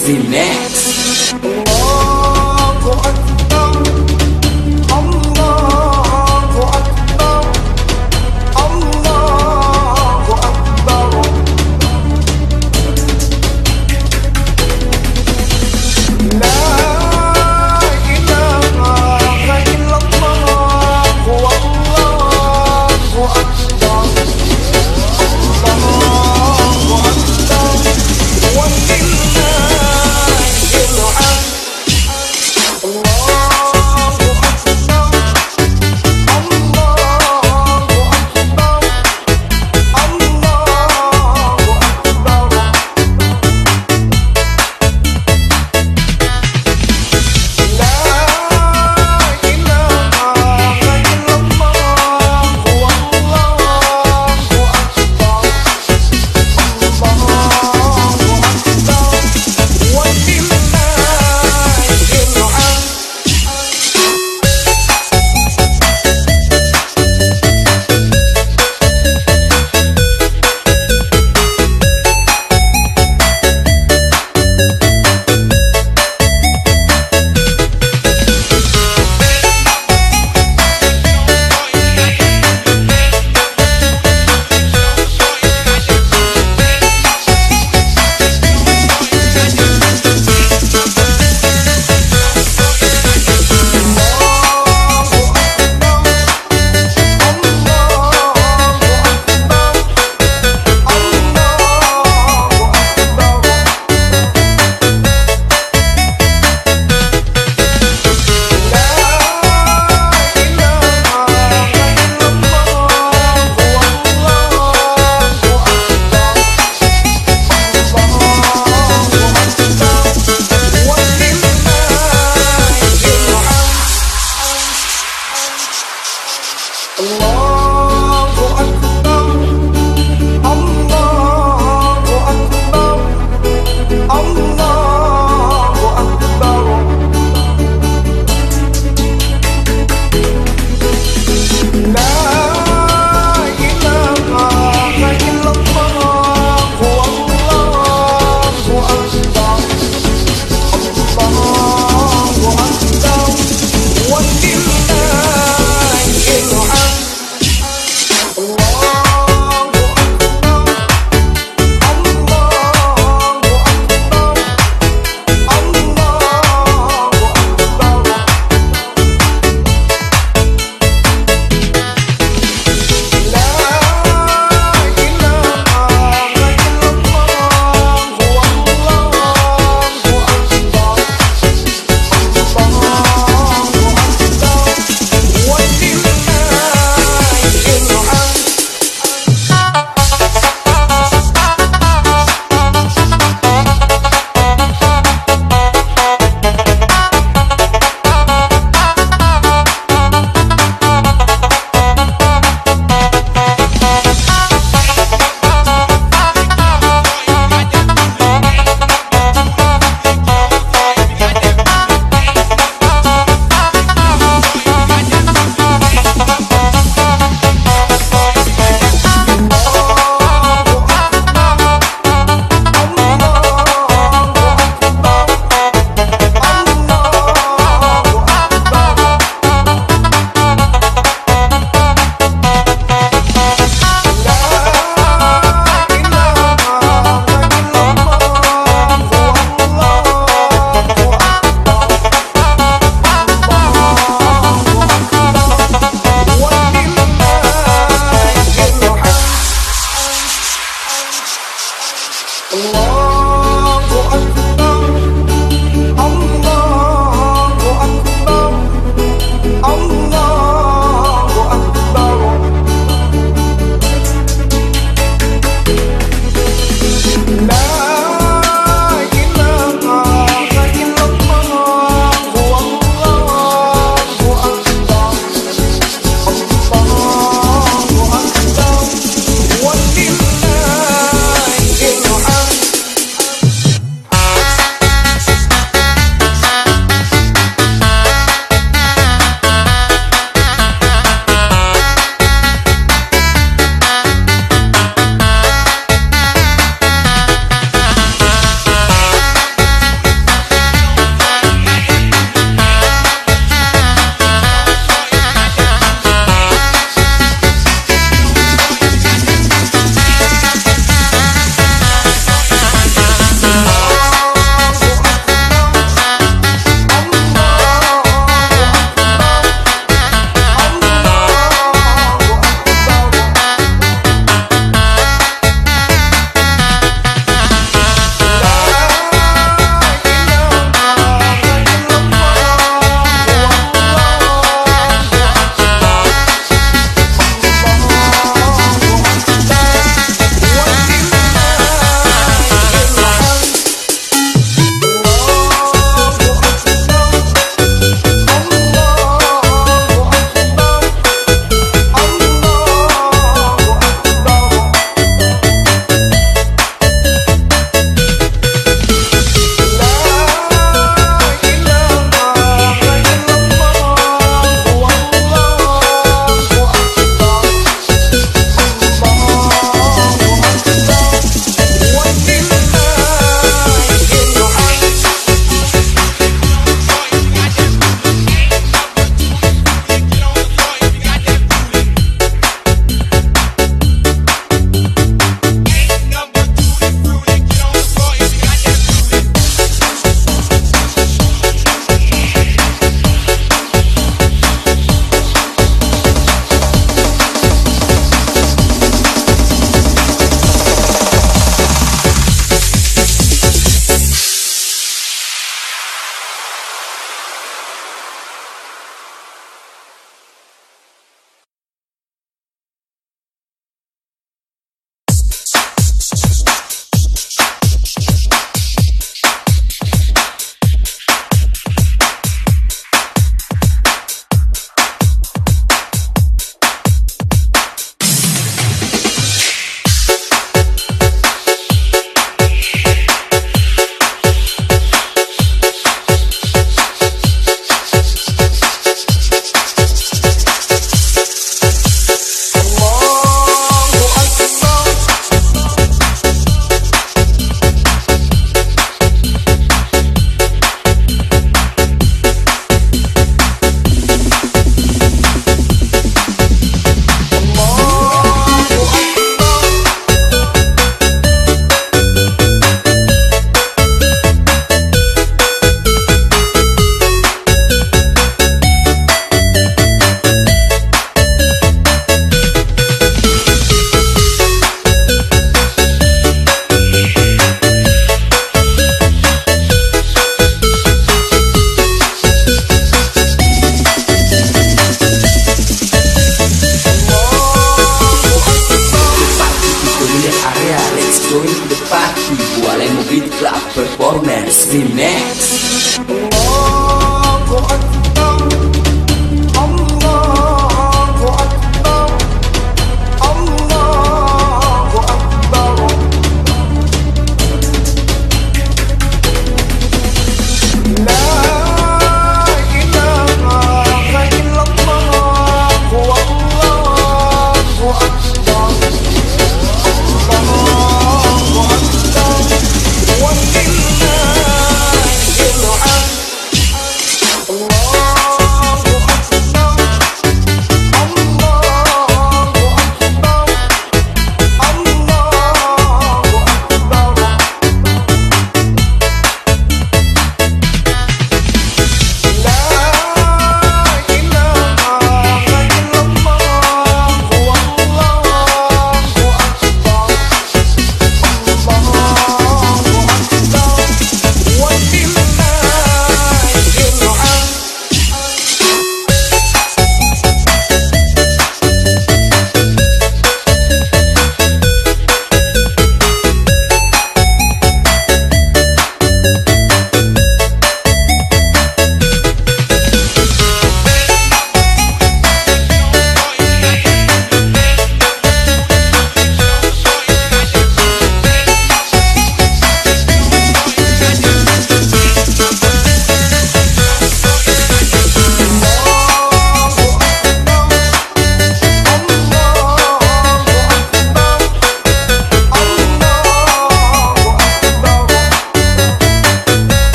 Performance Remix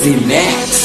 Performance Remix